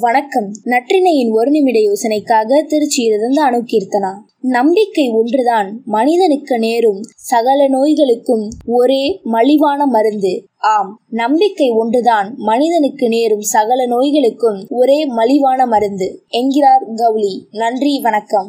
வணக்கம். நற்றினையின் ஒரு நிமிட யோசனைக்காக திருச்சியிலிருந்து அணுகீர்த்தனா நம்பிக்கை ஒன்றுதான். மனிதனுக்கு நேரும் சகல நோய்களுக்கும் ஒரே மலிவான மருந்து. ஆம் நம்பிக்கை ஒன்றுதான். மனிதனுக்கு நேரும் சகல நோய்களுக்கும் ஒரே மலிவான மருந்து. என்கிறார் கவுலி நன்றி வணக்கம்.